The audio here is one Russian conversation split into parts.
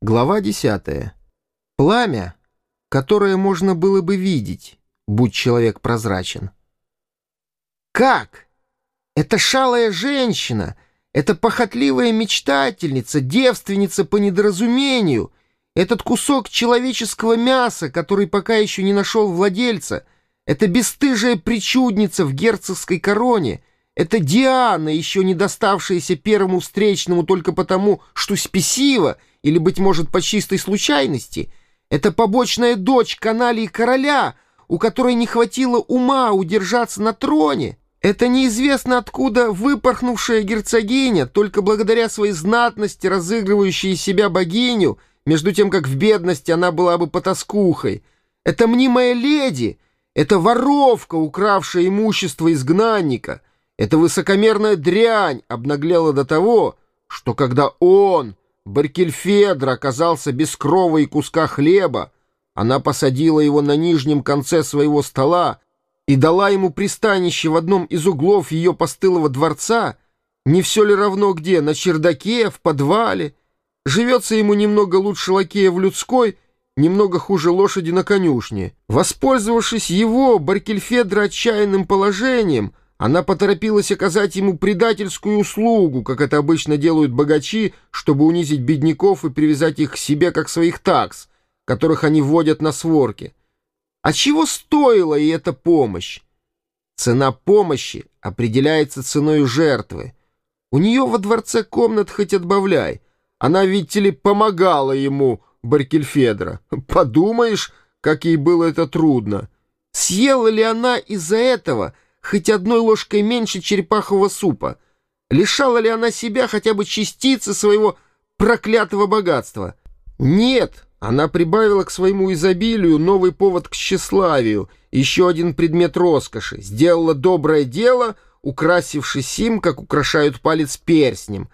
Глава 10. Пламя, которое можно было бы видеть, будь человек прозрачен. Как? Это шалая женщина, это похотливая мечтательница, девственница по недоразумению, этот кусок человеческого мяса, который пока еще не нашел владельца, это бесстыжая причудница в герцогской короне, это Диана, еще не доставшаяся первому встречному только потому, что спесива, или, быть может, по чистой случайности, это побочная дочь каналии короля, у которой не хватило ума удержаться на троне. Это неизвестно откуда выпорхнувшая герцогиня, только благодаря своей знатности, разыгрывающая себя богиню, между тем, как в бедности она была бы потаскухой. Это мнимая леди, это воровка, укравшая имущество изгнанника. Эта высокомерная дрянь обнаглела до того, что когда он Баркельфедр оказался без крова и куска хлеба, она посадила его на нижнем конце своего стола и дала ему пристанище в одном из углов ее постылого дворца, не все ли равно где, на чердаке, в подвале. Живется ему немного лучше лакея в людской, немного хуже лошади на конюшне. Воспользовавшись его, Баркельфедра, отчаянным положением — она поторопилась оказать ему предательскую услугу, как это обычно делают богачи, чтобы унизить бедняков и привязать их к себе как своих такс, которых они вводят на сворке. А чего стоила и эта помощь? Цена помощи определяется ценой жертвы. У нее во дворце комнат хоть отбавляй. Она, видите ли, помогала ему, Баркельфедра. Подумаешь, как ей было это трудно. Съела ли она из-за этого — хоть одной ложкой меньше черепахового супа? Лишала ли она себя хотя бы частицы своего проклятого богатства? Нет, она прибавила к своему изобилию новый повод к тщеславию, еще один предмет роскоши, сделала доброе дело, украсившись им, как украшают палец перстнем,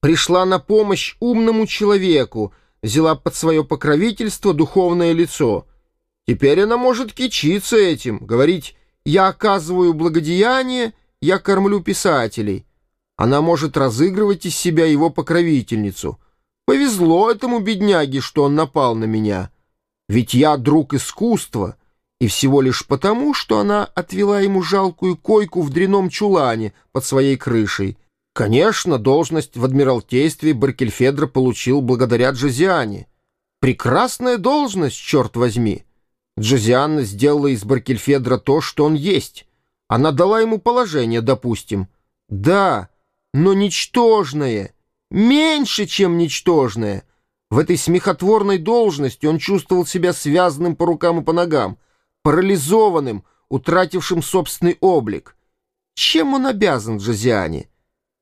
пришла на помощь умному человеку, взяла под свое покровительство духовное лицо. Теперь она может кичиться этим, говорить я оказываю благодеяние, я кормлю писателей. Она может разыгрывать из себя его покровительницу. Повезло этому бедняге, что он напал на меня. Ведь я друг искусства, и всего лишь потому, что она отвела ему жалкую койку в дреном чулане под своей крышей. Конечно, должность в Адмиралтействе Баркельфедро получил благодаря Джозиане. Прекрасная должность, черт возьми. Джозианна сделала из Баркельфедра то, что он есть. Она дала ему положение, допустим. Да, но ничтожное, меньше, чем ничтожное. В этой смехотворной должности он чувствовал себя связанным по рукам и по ногам, парализованным, утратившим собственный облик. Чем он обязан Джозиане?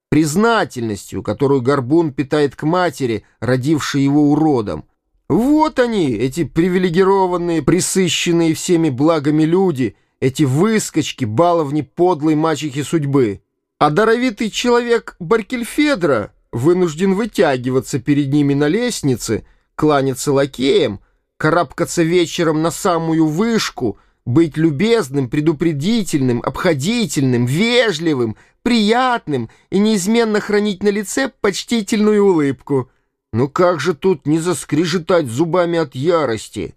Признательностью, которую Горбун питает к матери, родившей его уродом. Вот они, эти привилегированные, присыщенные всеми благами люди, эти выскочки, баловни подлой мачехи судьбы. А даровитый человек Баркельфедра вынужден вытягиваться перед ними на лестнице, кланяться лакеям, карабкаться вечером на самую вышку, быть любезным, предупредительным, обходительным, вежливым, приятным и неизменно хранить на лице почтительную улыбку — ну как же тут не заскрежетать зубами от ярости?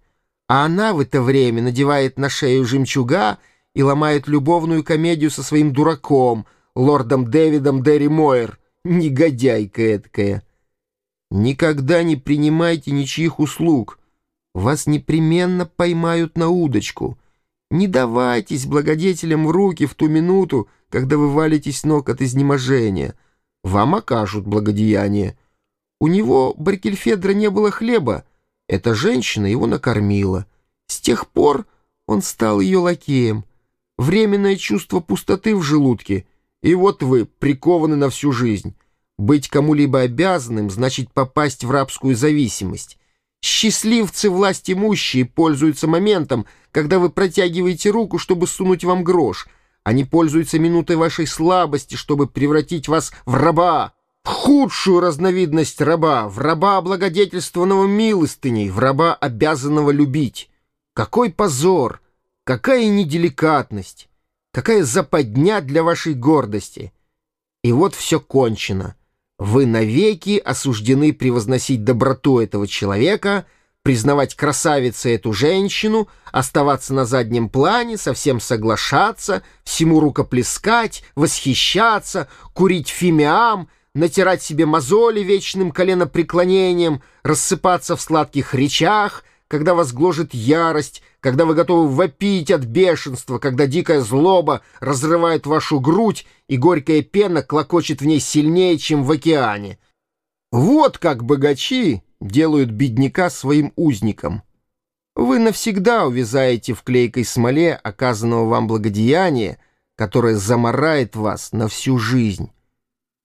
А она в это время надевает на шею жемчуга и ломает любовную комедию со своим дураком, лордом Дэвидом Дерри Мойер. Негодяйка эткая. Никогда не принимайте ничьих услуг. Вас непременно поймают на удочку. Не давайтесь благодетелям в руки в ту минуту, когда вы валитесь ног от изнеможения. Вам окажут благодеяние. У него, Баркельфедра, не было хлеба. Эта женщина его накормила. С тех пор он стал ее лакеем. Временное чувство пустоты в желудке. И вот вы прикованы на всю жизнь. Быть кому-либо обязанным значит попасть в рабскую зависимость. Счастливцы власть имущие пользуются моментом, когда вы протягиваете руку, чтобы сунуть вам грош. Они пользуются минутой вашей слабости, чтобы превратить вас в раба худшую разновидность раба, в раба облагодетельствованного милостыней, в раба обязанного любить. Какой позор, какая неделикатность, какая западня для вашей гордости. И вот все кончено. Вы навеки осуждены превозносить доброту этого человека, признавать красавицей эту женщину, оставаться на заднем плане, совсем соглашаться, всему рукоплескать, восхищаться, курить фимиам, натирать себе мозоли вечным коленопреклонением, рассыпаться в сладких речах, когда вас гложет ярость, когда вы готовы вопить от бешенства, когда дикая злоба разрывает вашу грудь и горькая пена клокочет в ней сильнее, чем в океане. Вот как богачи делают бедняка своим узником. Вы навсегда увязаете в клейкой смоле оказанного вам благодеяния, которое заморает вас на всю жизнь.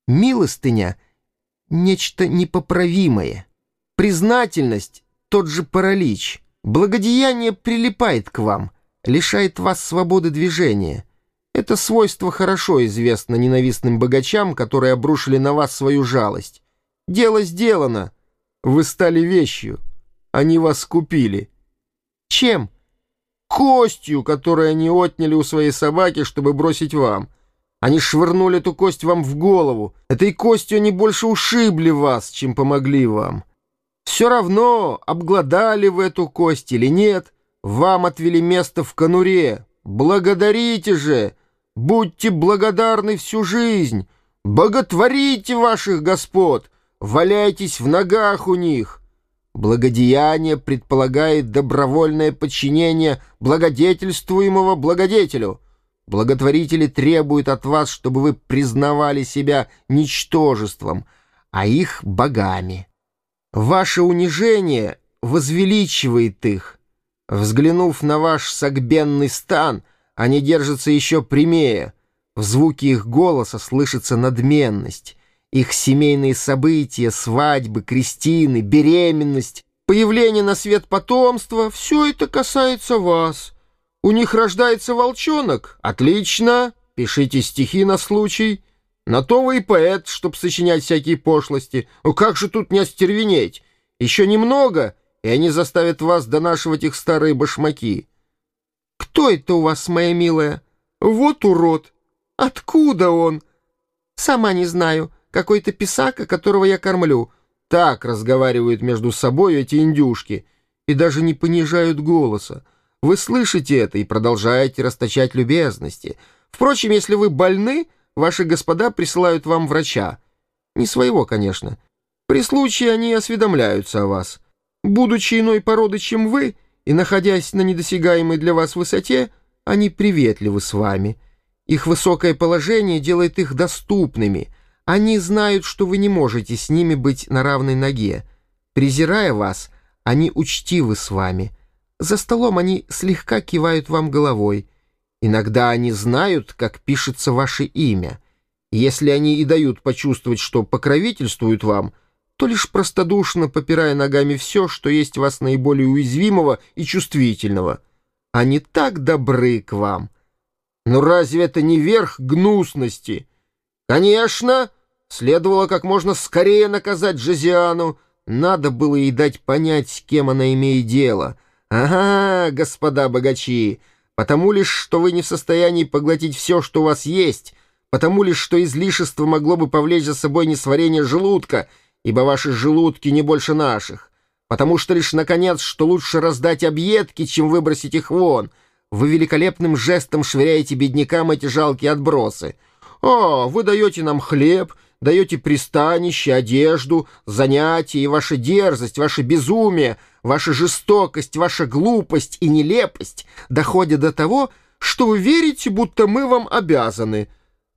Милостыня — нечто непоправимое. Признательность — тот же паралич — Благодеяние прилипает к вам, лишает вас свободы движения. Это свойство хорошо известно ненавистным богачам, которые обрушили на вас свою жалость. Дело сделано. Вы стали вещью. Они вас купили. Чем? Костью, которую они отняли у своей собаки, чтобы бросить вам. Они швырнули эту кость вам в голову. Этой костью они больше ушибли вас, чем помогли вам. Все равно, обглодали в эту кость или нет, вам отвели место в конуре. Благодарите же, будьте благодарны всю жизнь, боготворите ваших господ, валяйтесь в ногах у них. Благодеяние предполагает добровольное подчинение благодетельствуемого благодетелю. Благотворители требуют от вас, чтобы вы признавали себя ничтожеством, а их богами. Ваше унижение возвеличивает их. Взглянув на ваш согбенный стан, они держатся еще прямее. В звуке их голоса слышится надменность. Их семейные события, свадьбы, крестины, беременность, появление на свет потомства — все это касается вас. У них рождается волчонок. Отлично, пишите стихи на случай — на то вы и поэт, чтоб сочинять всякие пошлости. Ну как же тут не остервенеть? Еще немного, и они заставят вас донашивать их старые башмаки. Кто это у вас, моя милая? Вот урод. Откуда он? Сама не знаю. Какой-то писака, которого я кормлю. Так разговаривают между собой эти индюшки и даже не понижают голоса. Вы слышите это и продолжаете расточать любезности. Впрочем, если вы больны Ваши господа присылают вам врача. Не своего, конечно. При случае они осведомляются о вас. Будучи иной породы, чем вы, и находясь на недосягаемой для вас высоте, они приветливы с вами. Их высокое положение делает их доступными. Они знают, что вы не можете с ними быть на равной ноге. Презирая вас, они учтивы с вами. За столом они слегка кивают вам головой — Иногда они знают, как пишется ваше имя. Если они и дают почувствовать, что покровительствуют вам, то лишь простодушно попирая ногами все, что есть у вас наиболее уязвимого и чувствительного. Они так добры к вам. Но разве это не верх гнусности? Конечно, следовало как можно скорее наказать Джозиану. Надо было ей дать понять, с кем она имеет дело. Ага, господа богачи, Потому лишь, что вы не в состоянии поглотить все, что у вас есть, потому лишь, что излишество могло бы повлечь за собой несварение желудка, ибо ваши желудки не больше наших, потому что лишь, наконец, что лучше раздать объедки, чем выбросить их вон. Вы великолепным жестом швыряете беднякам эти жалкие отбросы. О, вы даете нам хлеб, даете пристанище, одежду, занятия, и ваша дерзость, ваше безумие — ваша жестокость, ваша глупость и нелепость доходят до того, что вы верите, будто мы вам обязаны.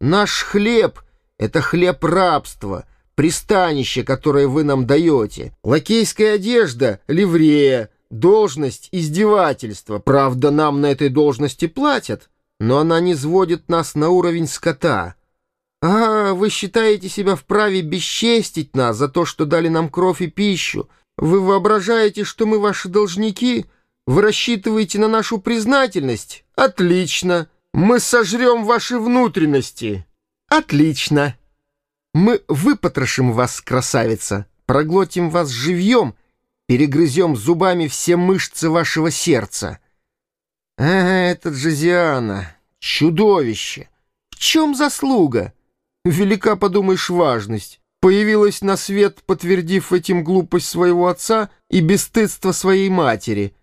Наш хлеб — это хлеб рабства, пристанище, которое вы нам даете, лакейская одежда, ливрея, должность, издевательство. Правда, нам на этой должности платят, но она не сводит нас на уровень скота». «А, вы считаете себя вправе бесчестить нас за то, что дали нам кровь и пищу, вы воображаете, что мы ваши должники? Вы рассчитываете на нашу признательность? Отлично. Мы сожрем ваши внутренности. Отлично. Мы выпотрошим вас, красавица, проглотим вас живьем, перегрызем зубами все мышцы вашего сердца. А, это Джозиана, чудовище. В чем заслуга? Велика, подумаешь, важность. Появилась на свет, подтвердив этим глупость своего отца и бесстыдство своей матери,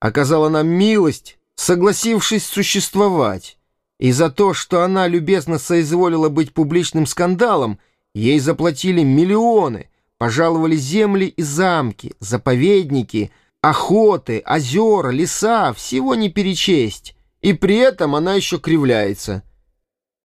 оказала нам милость, согласившись существовать, и за то, что она любезно соизволила быть публичным скандалом, ей заплатили миллионы, пожаловали земли и замки, заповедники, охоты, озера, леса, всего не перечесть, и при этом она еще кривляется —